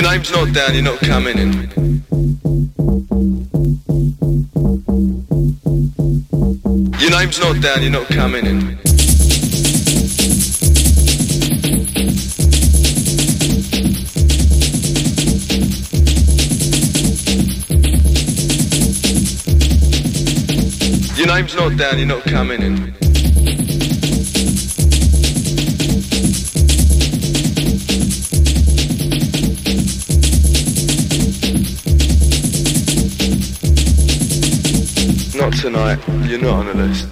Your name's not down, you're not coming in. Your name's not down, you're not coming in. Your name's not down, you're not coming in. Tonight, you're not on the list.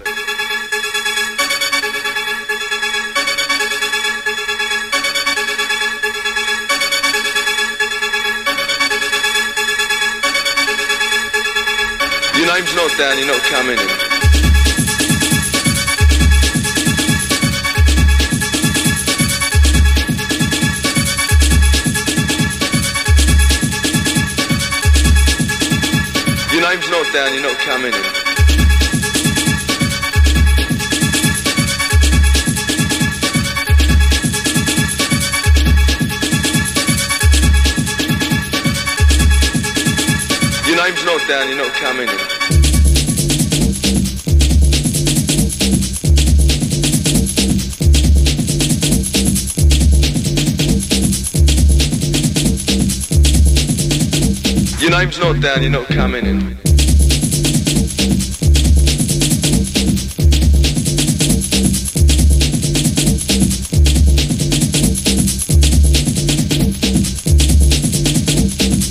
Your name's not down, you're not coming in. Your name's not down, you're not coming in. Down, you're not coming in. Your name's not down, you're not coming in.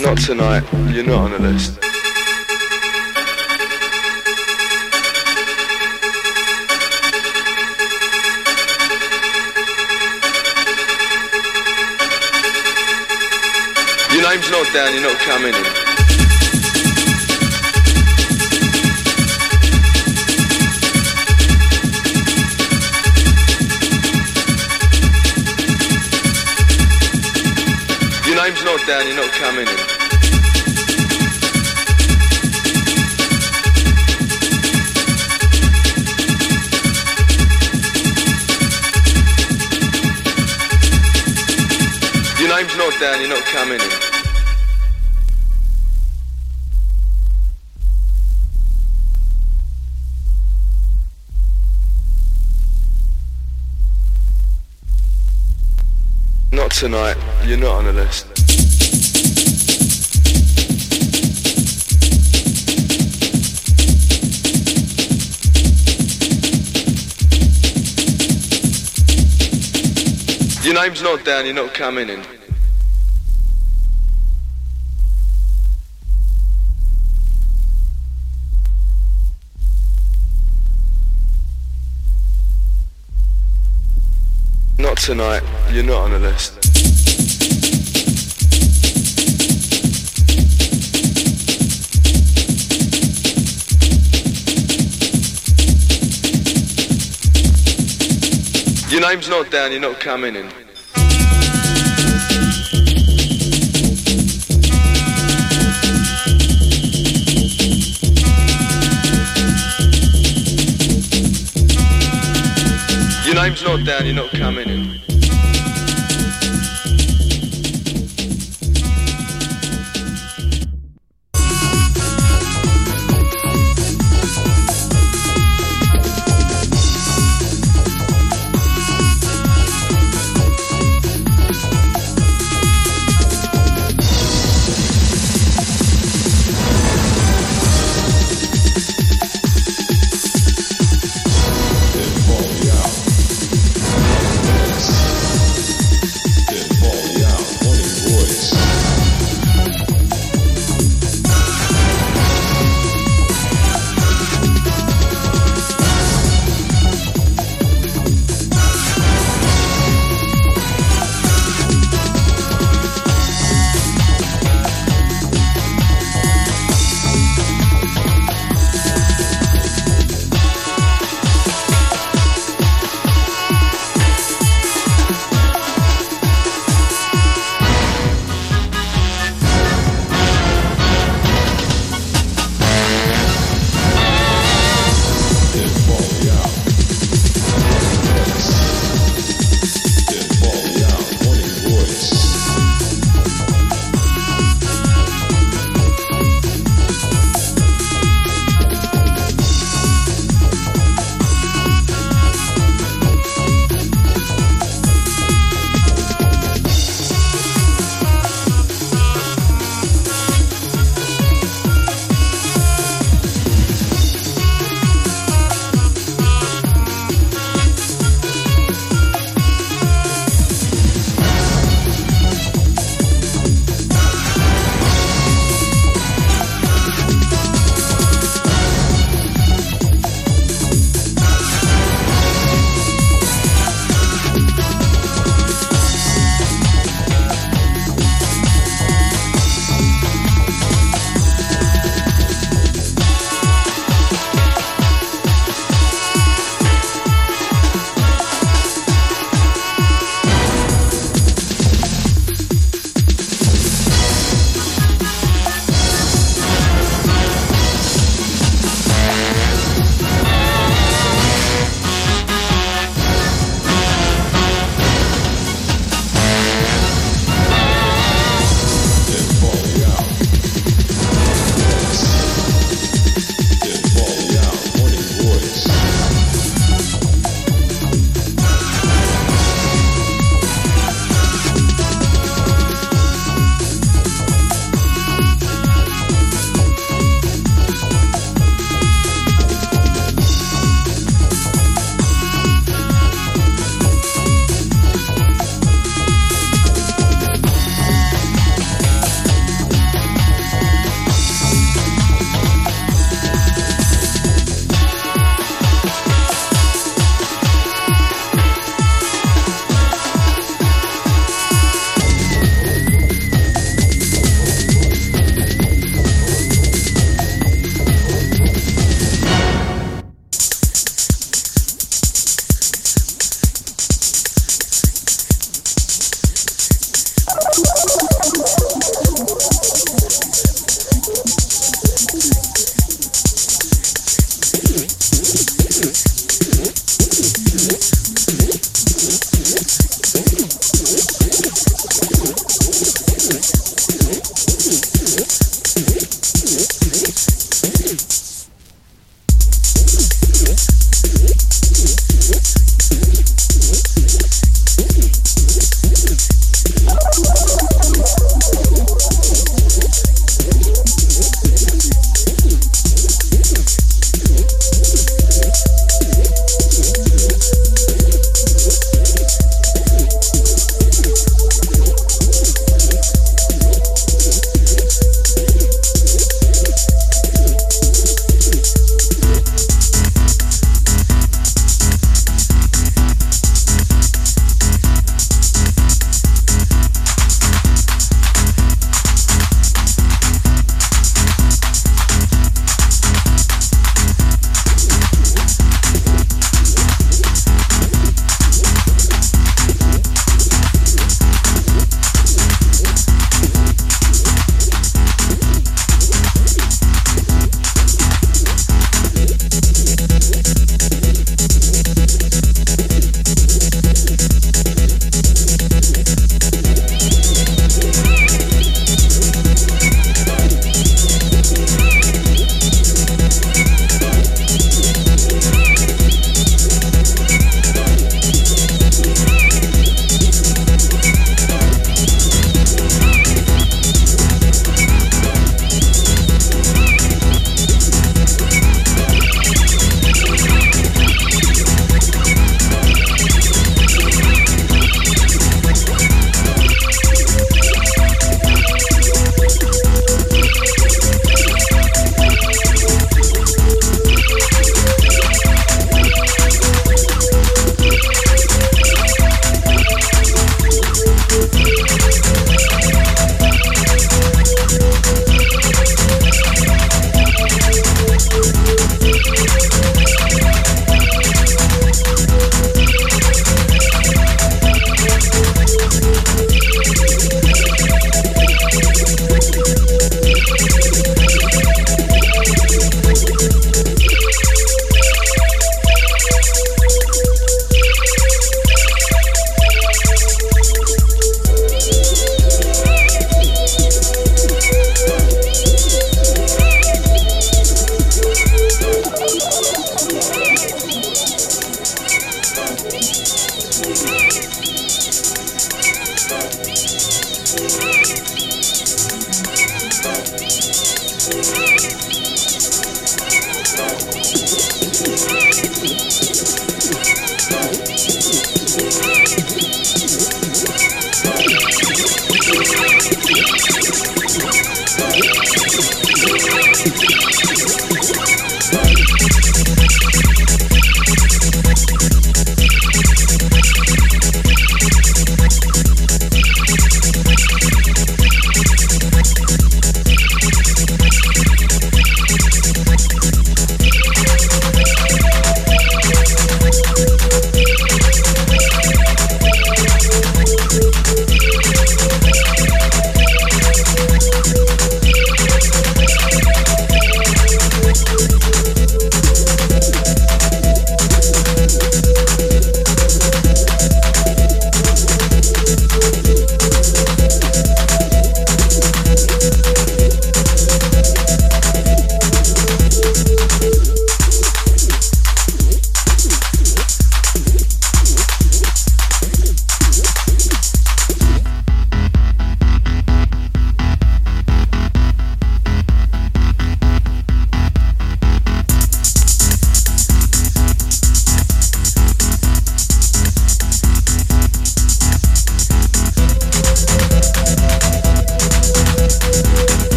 Not tonight, you're not on the list. Not down, you're not coming in. Your name's not down, you're not coming in. Your name's not down, you're not coming in. Tonight, you're not on the list. Your name's not down, you're not coming in. Not tonight, you're not on the list. Your name's not down, you're not coming in. Your name's not down, you're not coming in.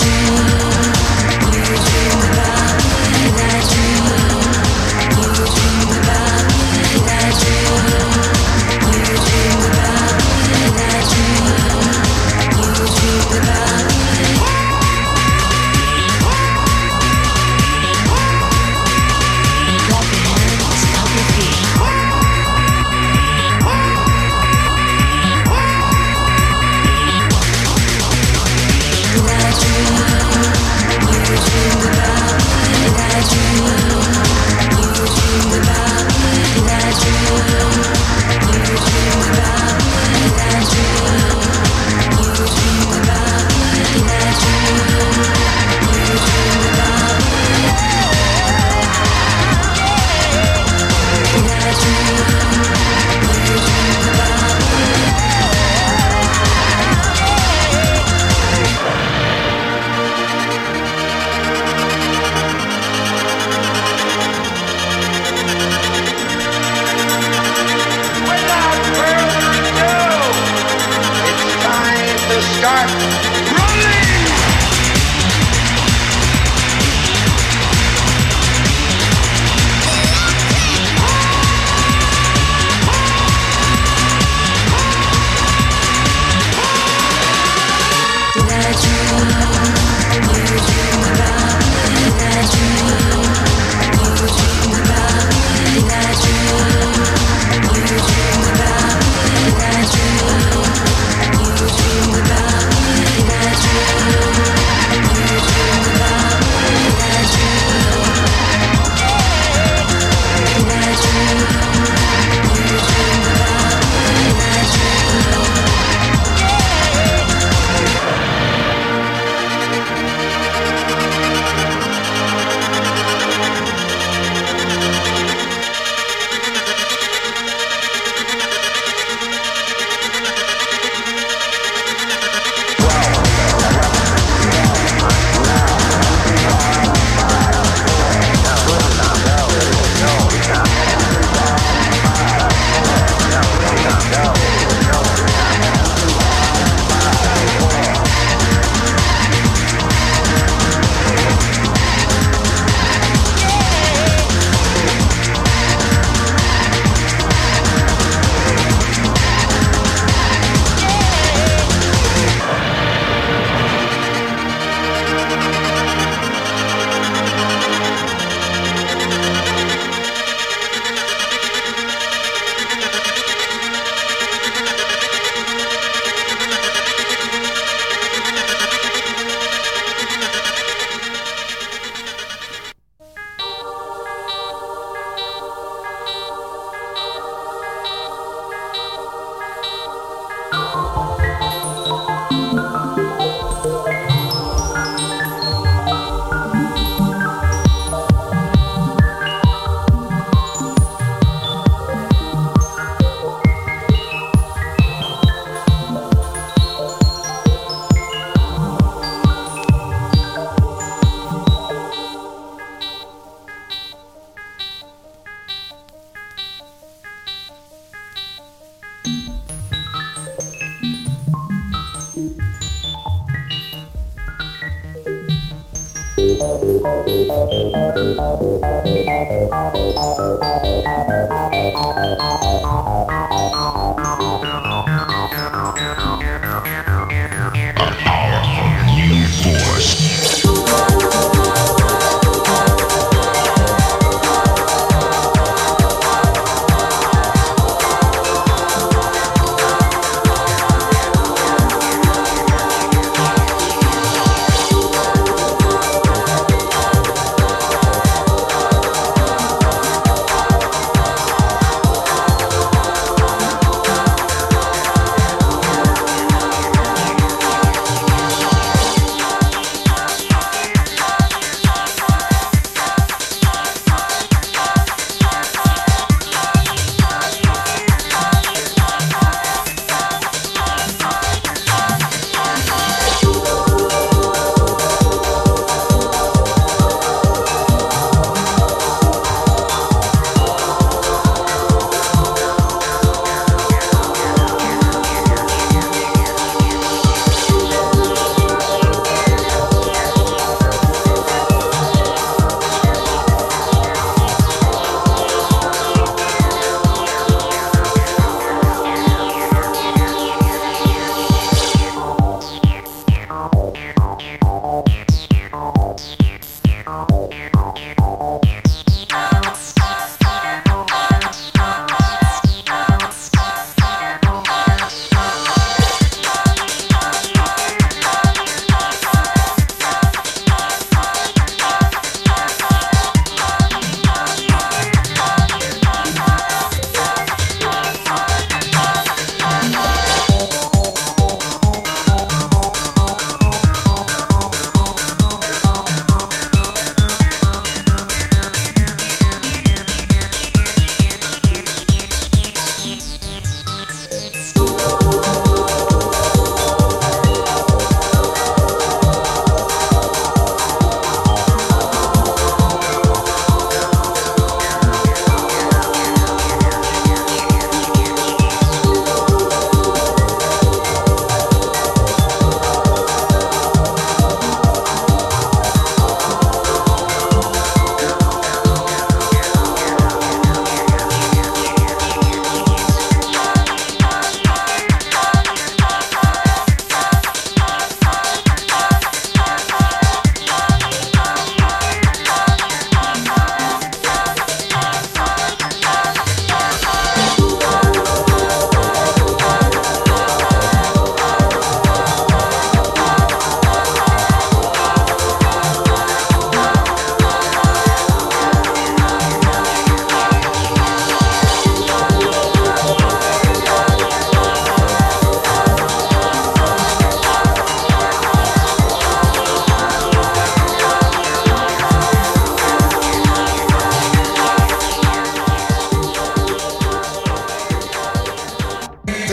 dream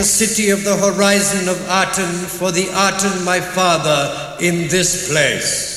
city of the horizon of Aten for the Aten my father in this place.